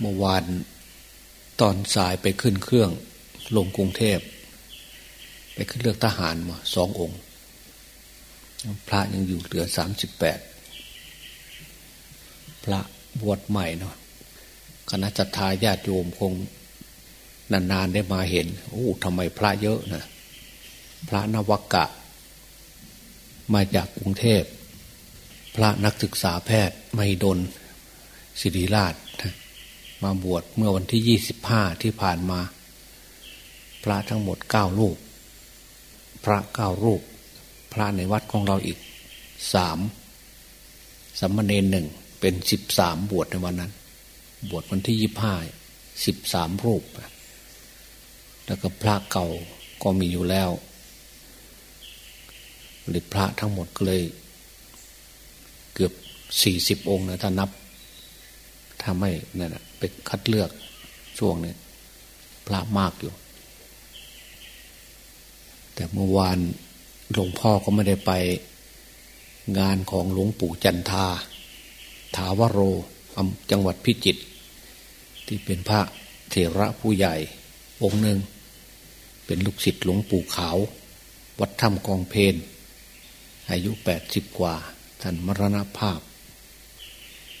เมื่อวานตอนสายไปขึ้นเครื่องลงกรุงเทพ ไปขึ้นเลือกทหารมาสององค์ พระยังอยู่เหลือสามสิบแปดพระบวชใหม่เนาะคณะจัตตาญาติโยมคงนานๆได้มาเห็นโอ้ทำไมพระเยอะนะพระนวกะ มาจากกรุงเทพ พระนักศึกษาแพทย์ไม่ดนศิริราช มาบวชเมื่อวันที่ยี่สิบห้าที่ผ่านมา พระทั้งหมดเก้าลูกพระเก้ารูป พระในวัดของเราอีกสามสัมมเนนหนึ่งเป็นสิบสามบวชในวันนั้น บวชวันที่ยี่ห้าสิบสามรูป แล้วก็พระเก่าก็มีอยู่แล้วหรือพระทั้งหมดก็เลย เกือบสี่สิบองค์นะถ้านับ ถ้าไม่นั่นนะไปคัดเลือกช่วงนี้พระมากอยู่ แต่เมื่อวานหลวงพ่อก็ไม่ได้ไปงานของหลวงปู่จันทา ถาวโรจังหวัดพิจิตรที่เป็นพระเถระผู้ใหญ่ องค์หนึ่ง เป็นลูกศิษย์หลวงปู่ขาว วัดถ้ำกองเพนอายุแปดสิบกว่า ท่านมรณภาพ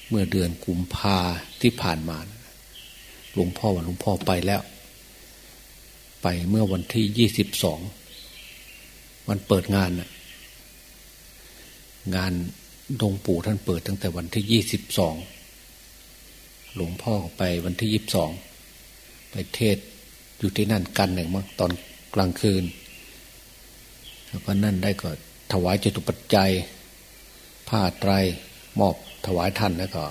เมื่อเดือนกุมภาที่ผ่านมาหลวงพ่อว่าหลวงพ่อไปแล้ว ไปเมื่อวันที่ยี่สิบสองวันเปิดงานน่ะงานดงปู่ท่านเปิดตั้งแต่วันที่ยี่สิบสองหลวงพ่อไปวันที่ยี่สิบสองไปเทศอยู่ที่นั่นกันหนึ่งมั้งตอนกลางคืน แล้วก็นั่นได้ก็ถวายจตุปัจจัย ผ้าไตร มอบถวายท่านแล้วก็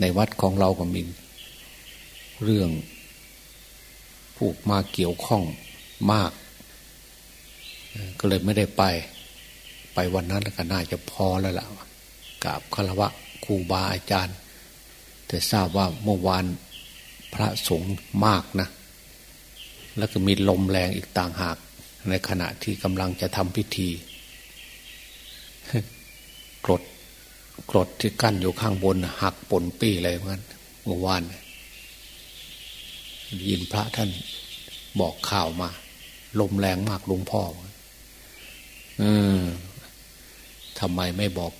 ในวัดของเราก็มีเรื่องผูกมาเกี่ยวข้องมาก ก็เลยไม่ได้ไป ไปวันนั้นก็น่าจะพอแล้วล่ะกราบคารวะครูบาอาจารย์ แต่ทราบว่าเมื่อวานพระสงฆ์มากนะ แล้วก็มีลมแรงอีกต่างหาก ในขณะที่กำลังจะทำพิธีกรด กรดที่กั้นอยู่ข้างบน หักปนปี้เลยเหมือนเมื่อวานยินพระท่านบอกข่าวมา ลมแรงมากลุงพ่อเออทำไมไม่บอก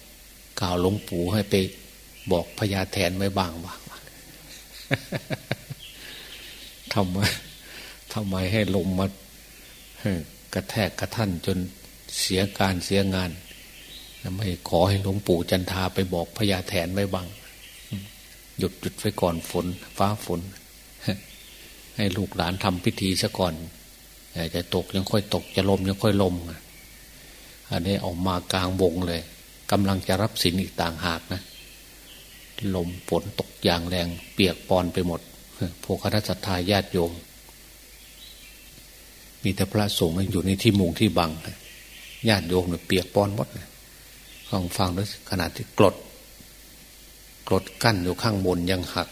ข่าวหลวงปู่ให้ไป บอกพญาแทนไว้บ้างวะทำไมทำไมให้ลมมากระแทกกระท่านจนเสียการเสียงาน ไม่ขอให้หลวงปู่จันทาไปบอกพญาแถนไว้บ้างหยุดหยุดไว้ก่อนฝน ฟ้าฝน ให้ลูกหลานทำพิธีซะก่อนจะตกยังค่อยตกจะลมยังค่อยลมอันนี้ออกมากลางวงเลยกำลังจะรับสินอีกต่างหากนะลมฝนตกอย่างแรงเปียกปอนไปหมดพวกคณะสัตยาญาติโยม มีแต่พระสงฆ์อยู่ในที่มุงที่บังญาติโยมเนี่ยเปียกปอนหมดเลยฟังฟังด้วยขนาดที่กรดกรดกั้นอยู่ข้างบนยังหัก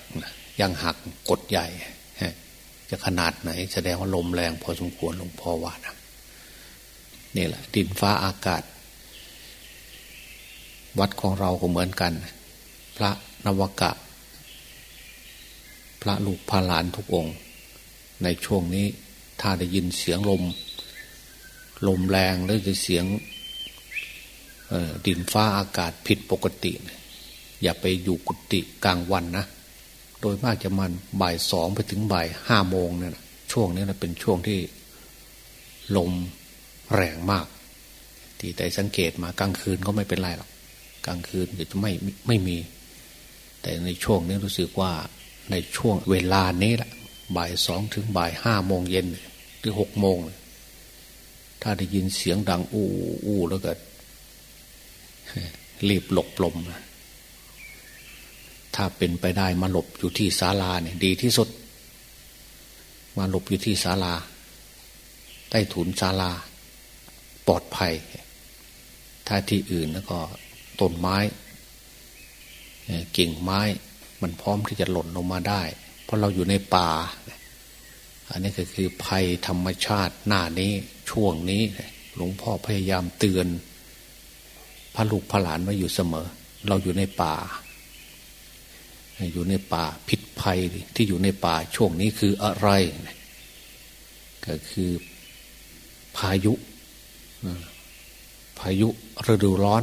ยังหักกดใหญ่จะขนาดไหน แสดงว่าลมแรงพอสมควรหลวงพ่อว่านะนี่แหละ ดินฟ้าอากาศ วัดของเราก็เหมือนกัน พระนวกะ พระลูกพระหลานทุกองค์ ในช่วงนี้ถ้าได้ยินเสียงลม ลมแรงหรือจะเสียง ดินฟ้าอากาศผิดปกติ อย่าไปอยู่กุฏิกลางวันนะ โดยมากจะมันบ่ายสองไปถึงบ่ายห้าโมงเนี่ยช่วงนี้นะเป็นช่วงที่ลมแรงมากที่แต่สังเกตมากลางคืนก็ไม่เป็นไรหรอกกลางคืนเดี๋ยวจะไม่ไม่มี แต่ในช่วงนี้รู้สึกว่าในช่วงเวลานี้แหละบ่ายสองถึงบ่ายห้าโมงเย็นหรือหกโมงถ้าได้ยินเสียงดังอู้อู้แล้วก็ รีบหลบลม ถ้าเป็นไปได้มาหลบอยู่ที่ศาลาเนี่ยดีที่สุด มาหลบอยู่ที่ศาลา ใต้ถุนศาลา ปลอดภัย ถ้าที่อื่นแล้วก็ต้นไม้กิ่งไม้มันพร้อมที่จะหล่นลงมาได้ เพราะเราอยู่ในป่า อันนี้ก็คือภัยธรรมชาติหน้านี้ช่วงนี้ หลวงพ่อพยายามเตือน พระลูกพระหลานไว้อยู่เสมอ เราอยู่ในป่า อยู่ในป่าพิษภัยที่อยู่ในป่าช่วงนี้คืออะไร ก็คือพายุ พายุฤดูร้อน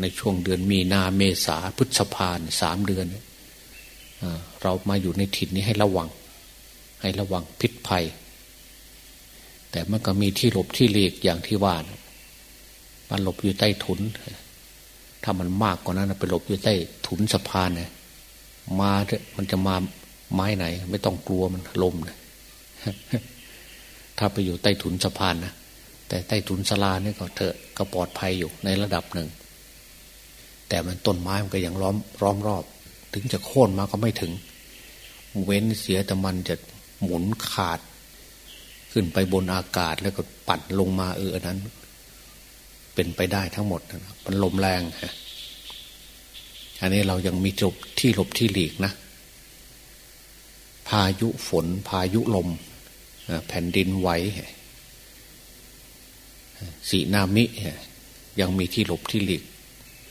ในช่วงเดือนมีนาเมษาพฤษภาสามเดือนเรามาอยู่ในถิ่นนี้ให้ระวัง ให้ระวังพิษภัย แต่มันก็มีที่หลบที่เลีกอย่างที่ว่าน มันหลบอยู่ใต้ถุน ถ้ามันมากกว่านั้นไปหลบอยู่ใต้ถุนสะพานเนี่ยมาเถอะมันจะมาไม้ไหน ไม่ต้องกลัวมันลมนะถ้าไปอยู่ใต้ถุนสะพานนะแต่ใต้ถุนสลาเนี่ยก็เถอะก็ปลอดภัยอยู่ในระดับหนึ่ง แต่มันต้นไม้มันก็ยังล้อมร้อมรอบ ถึงจะโค่นมาก็ไม่ถึง เว้นเสียแต่มันจะหมุนขาด ขึ้นไปบนอากาศแล้วก็ปัดลงมาเออนั้น เป็นไปได้ทั้งหมดนะมันลมแรงฮะอันนี้เรายังมีจบที่หลบที่หลีกนะ พายุฝน พายุลม แผ่นดินไหวสีนามิยังมีที่หลบที่หลีก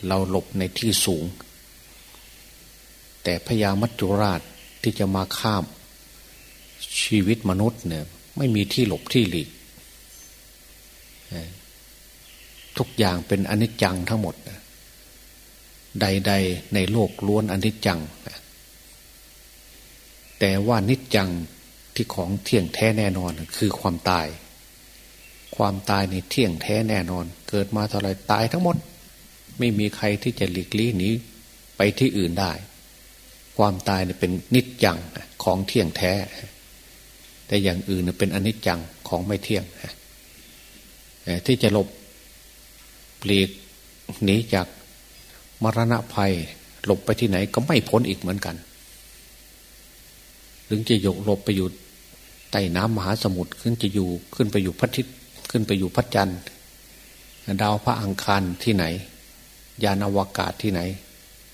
เราหลบในที่สูง แต่พญามัจจุราชที่จะมาข้ามชีวิตมนุษย์เนี่ย ไม่มีที่หลบที่หลีก ทุกอย่างเป็นอนิจจังทั้งหมด ใด ๆ ในโลกล้วนอนิจจัง แต่ว่านิจจังที่ของเที่ยงแท้แน่นอนคือความตาย ความตายในเที่ยงแท้แน่นอน เกิดมาเท่าไรตายทั้งหมด ไม่มีใครที่จะหลีกลี่หนีไปที่อื่นได้ ความตายเนี่ยเป็นนิจจังของเที่ยงแท้ แต่อย่างอื่นเป็นอนิจจังของไม่เที่ยงที่จะหลบ ปลีกหนีจากมรณะภัย หลบไปที่ไหนก็ไม่พ้นอีกเหมือนกัน ถึงจะยกหลบไปอยู่ใต้น้ำมหาสมุทรขึ้นจะอยู่ขึ้นไปอยู่พัทิศขึ้นไปอยู่พระจันทร์ดาวพระอังคารที่ไหน ยานอวกาศที่ไหน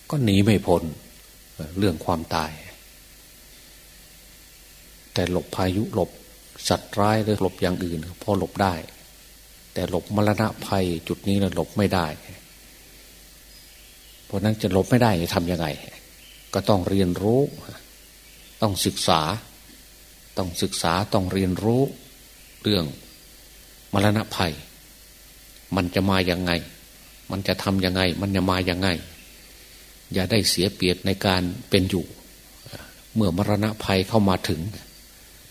ก็หนีไม่พ้นเรื่องความตาย แต่หลบพายุหลบสัตว์ร้ายหรือหลบอย่างอื่น พอหลบได้ แต่หลบมรณะภัยจุดนี้เราหลบไม่ได้ เพราะนั้นจะหลบไม่ได้จะทำยังไง ก็ต้องเรียนรู้ ต้องศึกษา ต้องศึกษาต้องเรียนรู้เรื่องมรณะภัย มันจะมาอย่างไง มันจะทำยังไง มันจะมาอย่างไง อย่าได้เสียเปรียบในการเป็นอยู่ เมื่อมรณะภัยเข้ามาถึง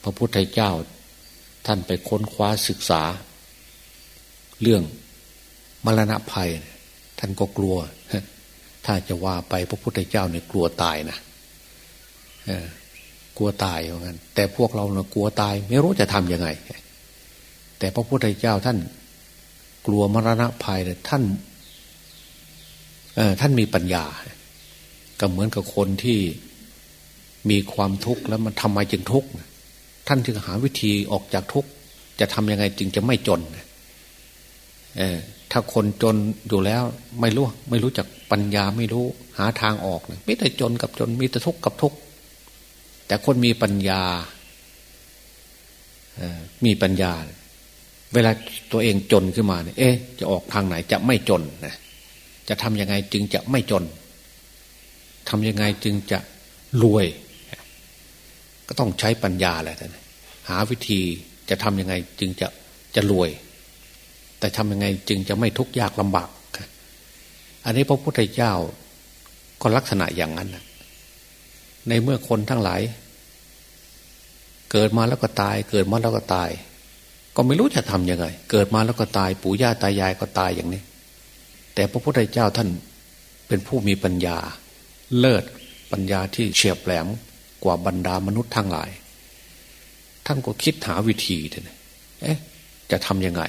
พระพุทธเจ้าท่านไปค้นคว้าศึกษา เรื่องมรณะภัย ท่านก็กลัว ถ้าจะว่าไปพระพุทธเจ้าเนี่ยกลัวตายนะกลัวตายเหมือนกันแต่พวกเราเนี่ยกลัวตาย ไม่รู้จะทำยังไง แต่พระพุทธเจ้าท่านกลัวมรณะภัยเลยท่านท่านมีปัญญา ก็เหมือนกับคนที่มีความทุกข์แล้วมันทำไมจึงทุกข์ท่านจึงหาวิธีออกจากทุกข์จะทำยังไงจึงจะไม่จนเออถ้าคนจนอยู่แล้วไม่รู้ไม่รู้จักปัญญาไม่รู้ หาทางออกเลยไม่แต่จนกับจนมีแต่ทุกข์กับทุกข์แต่คนมีปัญญามีปัญญา เวลาตัวเองจนขึ้นมาเนี่ยเอ๊ะจะออกทางไหนจะไม่จนนะจะทำยังไงจึงจะไม่จนทำยังไงจึงจะรวย ก็ต้องใช้ปัญญาแหละท่หาวิธีจะทำยังไงจึงจะจะรวย แต่ทำยังไงจึงจะไม่ทุกข์ยากลำบาก อันนี้พระพุทธเจ้าก็ลักษณะอย่างนั้นนะในเมื่อคนทั้งหลาย เกิดมาแล้วก็ตาย เกิดมาแล้วก็ตาย ก็ไม่รู้จะทำยังไง เกิดมาแล้วก็ตาย ปู่ย่าตายายก็ตายอย่างนี้ แต่พระพุทธเจ้าท่านเป็นผู้มีปัญญา เลิศปัญญาที่เฉียบแหลมกว่าบรรดามนุษย์ทั้งหลาย ท่านก็คิดหาวิธีท่านเอ๊ะ จะทำยังไง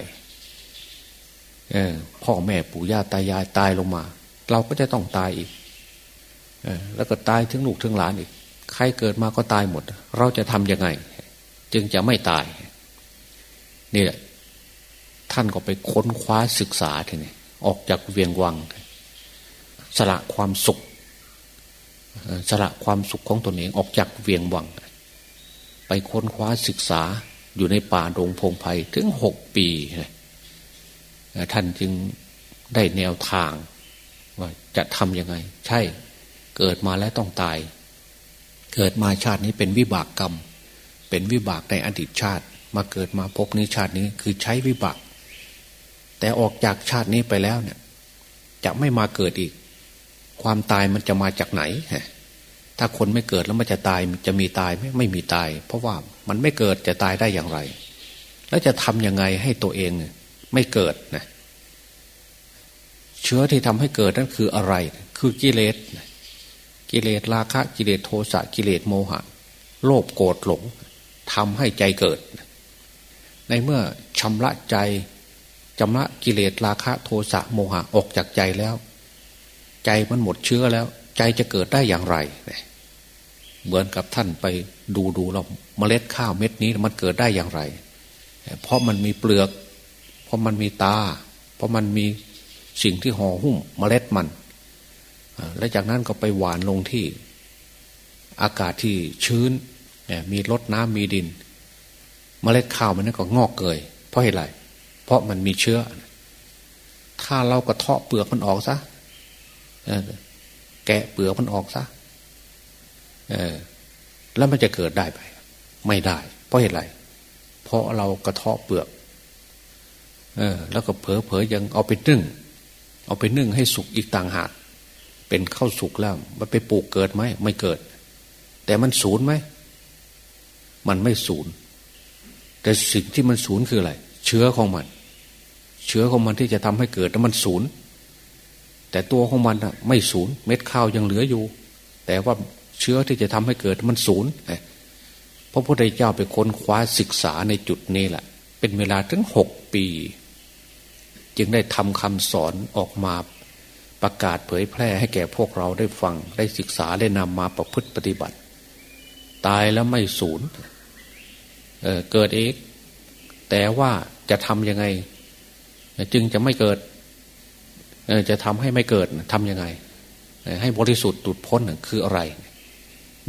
พ่อแม่ปู่ย่าตายายตายลงมา เราก็จะต้องตายอีกออแล้วก็ตายถึงลูกถึงหลานอีก ใครเกิดมาก็ตายหมด เราจะทำยังไง จึงจะไม่ตาย นี่แหละท่านก็ไปค้นคว้าศึกษาทีนี้ออกจากเวียงวัง สละความสุข สละความสุขของตนเองออกจากเวียงวัง ไปค้นคว้าศึกษาอยู่ในป่าดงพงไพ่ถึงหกปี ท่านจึงได้แนวทาง ว่าจะทำยังไง ใช่เกิดมาแล้วต้องตาย เกิดมาชาตินี้เป็นวิบากกรรม เป็นวิบากในอดีตชาติ มาเกิดมาพบนี้ชาตินี้คือใช้วิบาก แต่ออกจากชาตินี้ไปแล้วเนี่ย จะไม่มาเกิดอีก ความตายมันจะมาจากไหนถ้าคนไม่เกิดแล้วมันจะตายจะมีตายไหมไม่มีตาย เพราะว่ามันไม่เกิดจะตายได้อย่างไร แล้วจะทำยังไงให้ตัวเอง ไม่เกิดนะเชื้อที่ทำให้เกิดนั่นคืออะไร คือกิเลสกิเลสราคะกิเลสโทสะกิเลสโมหะ โลภโกรธหลงทำให้ใจเกิด ในเมื่อชำระใจชำระกิเลสราคะโทสะโมหะออกจากใจแล้ว ใจมันหมดเชื้อแล้ว ใจจะเกิดได้อย่างไร เหมือนกับท่านไปดูดูเราเมล็ดข้าวเม็ดนี้มันเกิดได้อย่างไร เพราะมันมีเปลือก เพราะมันมีตา เพราะมันมีสิ่งที่ห่อหุ้มเมล็ดมัน และจากนั้นก็ไปหวานลงที่อากาศที่ชื้น มีรดน้ำมีดิน เมล็ดข้าวมันนั่นก็งอกเกย เพราะเหตุไร เพราะมันมีเชื้อ ถ้าเรากระเทาะเปลือกมันออกซะแกะเปลือกมันออกซะแล้วมันจะเกิดได้ไปไม่ได้ เพราะเหตุไร เพราะเรากระเทาะเปลือก เออ แล้วก็เผลอเผยยังเอาไปนึ่ง เอาไปนึ่งให้สุกอีกต่างหากเป็นข้าวสุกแล้ว มันไปปลูกเกิดไหมไม่เกิด แต่มันศูนย์ไหมมันไม่ศูนย์แต่สิ่งที่มันศูนย์คืออะไร เชื้อของมัน เชื้อของมันที่จะทำให้เกิดแล้วมันศูนย์แต่ตัวของมันอะไม่ศูนย์เม็ดข้าวยังเหลืออยู่ แต่ว่าเชื้อที่จะทำให้เกิดมันศูนย์พระพุทธเจ้าไปค้นคว้าศึกษาในจุดนี้แหละ เป็นเวลาถึงหกปี จึงได้ทำคำสอนออกมาประกาศเผยแพร่ให้แก่พวกเราได้ฟังได้ศึกษาได้นำมาประพฤติปฏิบัติ ตายแล้วไม่สูญเเกิดเองแต่ว่าจะทำยังไง จึงจะไม่เกิด จะทำให้ไม่เกิดทำยังไง ให้บริสุทธิ์ตุดพ้นคืออะไร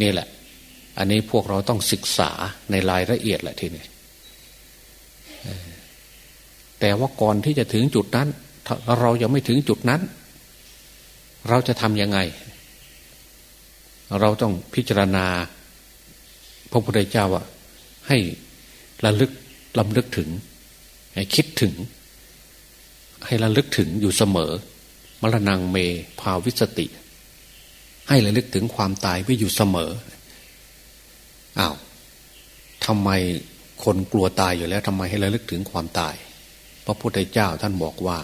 นี่แหละ อันนี้พวกเราต้องศึกษาในรายละเอียดแหละทีนี้ แต่ว่าก่อนที่จะถึงจุดนั้น เรายังไม่ถึงจุดนั้น เราจะทำยังไง เราต้องพิจารณา พระพุทธเจ้าว่าให้ระลึกลำลึกถึง ให้คิดถึง ให้ระลึกถึงอยู่เสมอ มรณงเมภาวิสติ ให้ระลึกถึงความตายไว้อยู่เสมออ้าวทำไมคนกลัวตายอยู่แล้วทำไมให้ระลึกถึงความตาย ระพุทธเจ้าท่านบอกว่า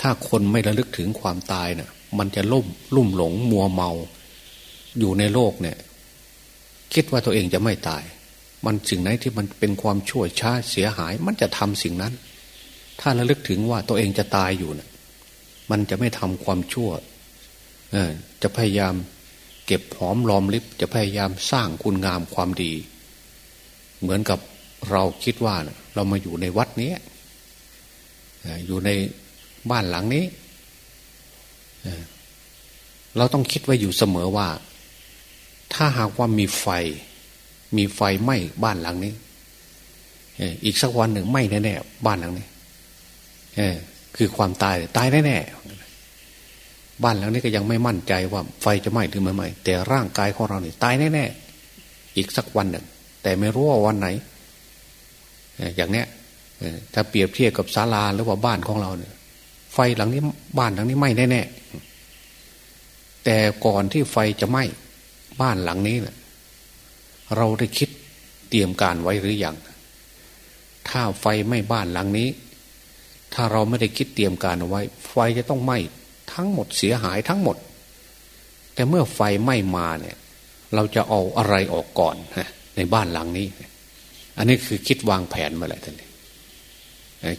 ถ้าคนไม่ระลึกถึงความตายเนะ่ะมันจะล่มลุ่มหลงมัวเมา อยู่ในโลกเนี่ย คิดว่าตัวเองจะไม่ตาย มันสิ่งไหนที่มันเป็นความชั่วช้าเสียหาย มันจะทำสิ่งนั้น ถ้าระลึกถึงว่าตัวเองจะตายอยู่เนะ่ยมันจะไม่ทำความชั่วจะพยายามเก็บหอมรอมริบจะพยายามสร้างคุณงามความดี เหมือนกับเราคิดว่าเรามาอยู่ในวัดนี้ อยู่ในบ้านหลังนี้ เราต้องคิดไว้อยู่เสมอว่า ถ้าหากว่ามีไฟ มีไฟไหม้บ้านหลังนี้อีกสักวันหนึ่งไหม้แน่ๆบ้านหลังนี้คือความตายตายแน่ๆบ้านหลังนี้ก็ยังไม่มั่นใจว่าไฟจะไหม้หรือไม่ไหม้แต่ร่างกายของเราเนี่ยตายแน่ๆอีกสักวันหนึ่ง แต่ไม่รู้ว่าวันไหนอย่างเนี้ย ถ้าเปรียบเทียบกับศาลาหรือว่าบ้านของเราเนี่ย ไฟหลังนี้บ้านหลังนี้ไหม้แน่ๆแต่ก่อนที่ไฟจะไหม้บ้านหลังนี้เนะเราได้คิดเตรียมการไว้หรือยังถ้าไฟไหม้บ้านหลังนี้ ถ้าเราไม่ได้คิดเตรียมการเอาไว้ ไฟจะต้องไหม้ทั้งหมดเสียหายทั้งหมด แต่เมื่อไฟไหม้มาเนี่ย เราจะเอาอะไรออกก่อนในบ้านหลังนี้ อันนี้คือคิดวางแผนมาแล้วท่าน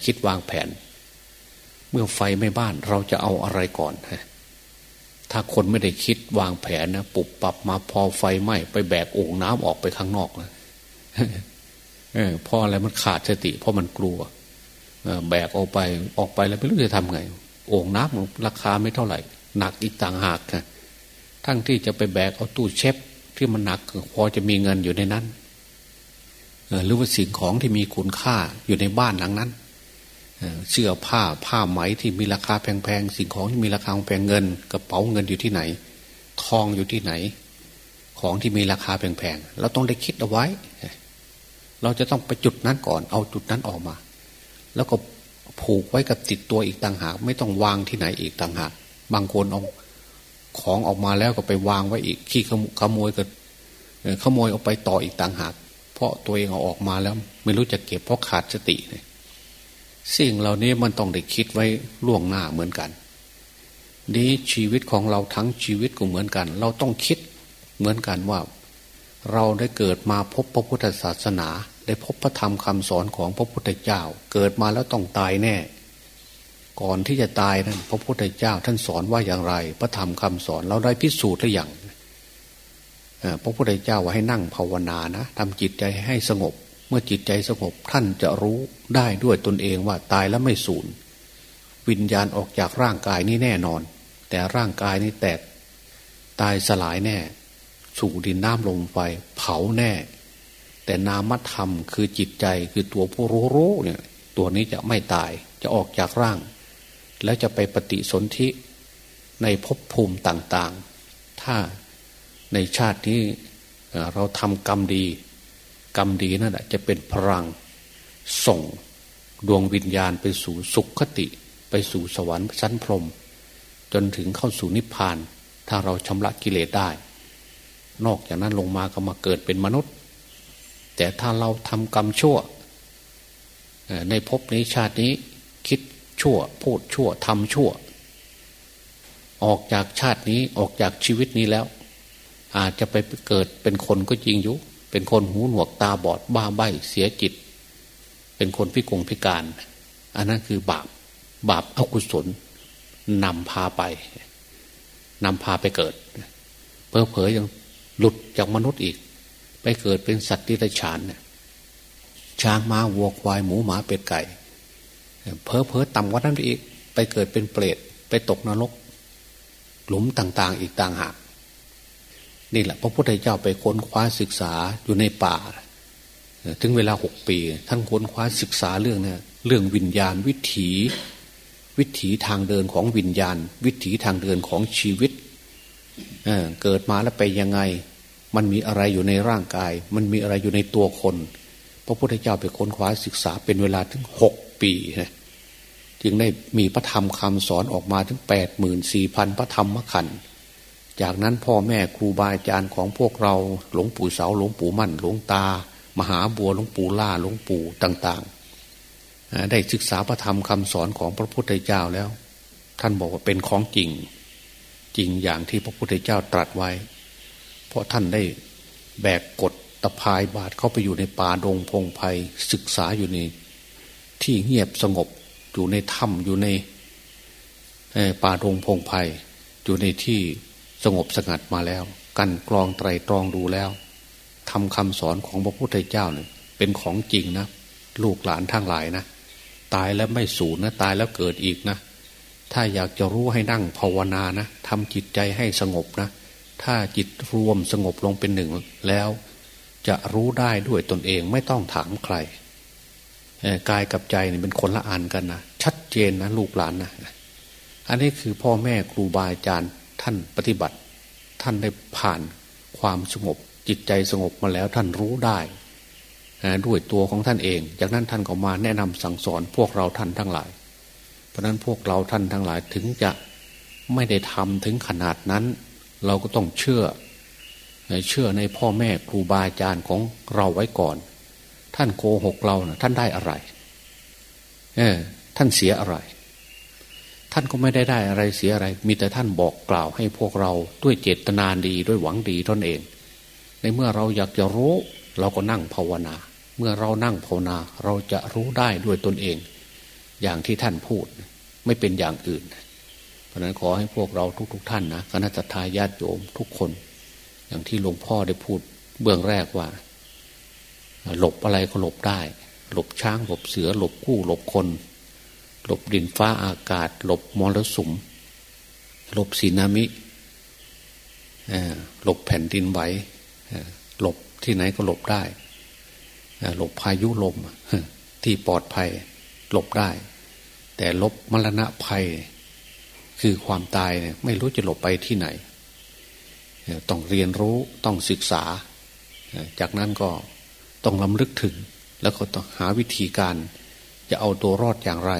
คิดวางแผน เมื่อไฟไม่บ้านเราจะเอาอะไรก่อนถ้าคนไม่ได้คิดวางแผนนะปุบปับมาพอไฟไหม้ไปแบกโอ่งน้ำออกไปข้างนอกนะเออพออะไรมันขาดสติ เพราะมันกลัวแบกออกไปออกไปแล้วไม่รู้จะทำไง โอ่งน้ำราคาไม่เท่าไหร่ หนักอีกต่างหากนะทั้งที่จะไปแบกเอาตู้เช็ฟที่มันหนักพอจะมีเงินอยู่ในนั้นหรือว่าสิ่งของที่มีคุณค่าอยู่ในบ้านหลังนั้น เสื้อผ้าผ้าไหมที่มีราคาแพงๆสิ่งของที่มีราคาแพงเงิน กระเป๋าเงินอยู่ที่ไหน ทองอยู่ที่ไหน ของที่มีราคาแพงๆเราต้องได้คิดเอาไว้ เราจะต้องไปจุดนั้นก่อน เอาจุดนั้นออกมา แล้วก็ผูกไว้กับติดตัวอีกต่างหาก ไม่ต้องวางที่ไหนอีกต่างหาก บางคนเอาของออกมาแล้วก็ไปวางไว้อีกขี้ขโมยก็ขโมยเอาไปต่ออีกต่างหาก เพราะตัวเองเอาออกมาแล้ว ไม่รู้จะเก็บเพราะขาดสติเนี่ย สิ่งเหล่านี้มันต้องได้คิดไว้ล่วงหน้าเหมือนกัน นี้ชีวิตของเราทั้งชีวิตก็เหมือนกัน เราต้องคิดเหมือนกันว่า เราได้เกิดมาพบพระพุทธศาสนา ได้พบพระธรรมคำสอนของพระพุทธเจ้า เกิดมาแล้วต้องตายแน่ ก่อนที่จะตายนั้นพระพุทธเจ้าท่านสอนว่าอย่างไร พระธรรมคำสอนเราได้พิสูจน์หรือยังพระพุทธเจ้าว่าให้นั่งภาวนานะทำจิตใจให้สงบ มื่อจิตใจสงบท่านจะรู้ได้ด้วยตนเองว่าตายแล้วไม่สูญวิญญาณออกจากร่างกายนี้แน่นอน แต่ร่างกายนี้แตก ตายสลายแน่ สู่ดินน้ำลมไฟเผาแน่ แต่นามธรรมคือจิตใจคือตัวผู้รู้รู้เนี่ย ตัวนี้จะไม่ตายจะออกจากร่าง แล้วจะไปปฏิสนธิในภพภูมิต่างๆ ถ้าในชาตินี้เราทำกรรมดี กรรมดีนั่นแหละจะเป็นพลังส่งดวงวิญญาณไปสู่สุขคติ ไปสู่สวรรค์ชั้นพรม จนถึงเข้าสู่นิพพาน ถ้าเราชำระกิเลสได้ นอกจากนั้นลงมาก็มาเกิดเป็นมนุษย์ แต่ถ้าเราทำกรรมชั่ว ในภพนี้ชาตินี้คิดชั่วพูดชั่วทำชั่ว ออกจากชาตินี้ออกจากชีวิตนี้แล้ว อาจจะไปเกิดเป็นคนก็จริงอยู่ เป็นคนหูหนวกตาบอดบ้าใบเสียจิต เป็นคนพิกงพิการ อันนั้นคือบาปบาปอกุศลนำพาไปนำพาไปเกิด เพอเพอยังหลุดจากมนุษย์อีก ไปเกิดเป็นสัตว์ที่ไรฉานเนี่ยช้างม้าวัวควายหมูหมาเป็ดไก่ เพอเพอต่ำกว่านั้นอีก ไปเกิดเป็นเปรตไปตกนรก หลุมต่าง ๆ อีกต่างหาก นี่แหละพระพุทธเจ้าไปค้นคว้าศึกษาอยู่ในป่า ถึงเวลาหกปี ท่านค้นคว้าศึกษาเรื่องเนี่ยเรื่องวิญญาณวิถี วิถีทางเดินของวิญญาณ วิถีทางเดินของชีวิตเเกิดมาแล้วไปยังไง มันมีอะไรอยู่ในร่างกาย มันมีอะไรอยู่ในตัวคน พระพุทธเจ้าไปค้นคว้าศึกษาเป็นเวลาถึงหกปีนะจึงได้มีพระธรรมคำสอนออกมาถึงแปดหมื่นสี่พันพระธรรมขันธ์ จากนั้นพ่อแม่ครูบาอาจารย์ของพวกเราหลวงปู่เสาหลวงปู่มั่นหลวงตา มหาบัวหลวงปู่ล่าหลวงปู่ต่าง ๆ ได้ศึกษาพระธรรมคำสอนของพระพุทธเจ้าแล้ว ท่านบอกว่าเป็นของจริง จริงอย่างที่พระพุทธเจ้าตรัสไว้ เพราะท่านได้แบกกดตะพายบาทเข้าไปอยู่ในป่าดงพงไพ่ศึกษาอยู่ในที่เงียบสงบอยู่ในถ้ำอยู่ในป่าดงพงไพ่อยู่ในที่ สงบสงัดมาแล้ว กันกรองไตรตรองดูแล้วทำคำสอนของพระพุทธเจ้าเนี่ยเป็นของจริงนะลูกหลานทั้งหลายนะตายแล้วไม่สูญนะตายแล้วเกิดอีกนะ ถ้าอยากจะรู้ให้นั่งภาวนานะทำจิตใจให้สงบนะ ถ้าจิตรวมสงบลงเป็นหนึ่งแล้ว จะรู้ได้ด้วยตนเองไม่ต้องถามใครกายกับใจเนี่ยเป็นคนละอันกันนะชัดเจนนะลูกหลานนะอันนี้คือพ่อแม่ครูบาอาจารย์ ท่านปฏิบัติ ท่านได้ผ่านความสงบ จิตใจสงบมาแล้วท่านรู้ได้ ด้วยตัวของท่านเอง จากนั้นท่านก็มาแนะนำสั่งสอนพวกเราท่านทั้งหลาย เพราะนั้นพวกเราท่านทั้งหลายถึงจะไม่ได้ทำถึงขนาดนั้น เราก็ต้องเชื่อ เชื่อในพ่อแม่ครูบาอาจารย์ของเราไว้ก่อน ท่านโกหกเรานะท่านได้อะไร เออท่านเสียอะไร ท่านก็ไม่ได้ได้อะไรเสียอะไร มีแต่ท่านบอกกล่าวให้พวกเราด้วยเจตนาดีด้วยหวังดีตนเอง ในเมื่อเราอยากจะรู้เราก็นั่งภาวนา เมื่อเรานั่งภาวนาเราจะรู้ได้ด้วยตนเอง อย่างที่ท่านพูดไม่เป็นอย่างอื่น เพราะนั้นขอให้พวกเราทุกๆทท่านนะคณะทาญาติโยมทุกคน อย่างที่หลวงพ่อได้พูดเบื้องแรกว่า หลบอะไรก็หลบได้ หลบช้างหลบเสือหลบกู้หลบคน หลบดินฟ้าอากาศ หลบมรสุม หลบสีนามิหลบแผ่นดินไหวหลบที่ไหนก็หลบได้ หลบพายุลมที่ปลอดภัย หลบได้ แต่ลบมรณะภัย คือความตายเนี่ยไม่รู้จะหลบไปที่ไหน ต้องเรียนรู้ต้องศึกษา จากนั้นก็ต้องลำลึกถึง แล้วก็ต้องหาวิธีการ จะเอาตัวรอดอย่างไร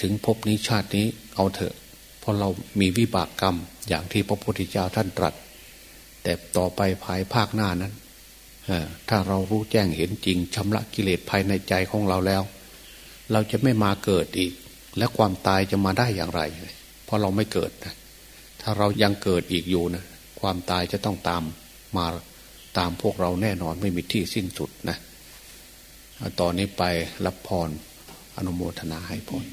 ถึงพบนี้ชาตินี้เอาเถอะ เพราะเรามีวิบากกรรมอย่างที่พระพุทธเจ้าท่านตรัส แต่ต่อไปภายภาคหน้านั้นถ้าเรารู้แจ้งเห็นจริงชำระกิเลสภายในใจของเราแล้ว เราจะไม่มาเกิดอีก และความตายจะมาได้อย่างไร เพราะเราไม่เกิดนะถ้าเรายังเกิดอีกอยู่นะความตายจะต้องตามมาตามพวกเราแน่นอนไม่มีที่สิ้นสุดนะตอนนี้ไปรับพรอนุโมทนาให้พร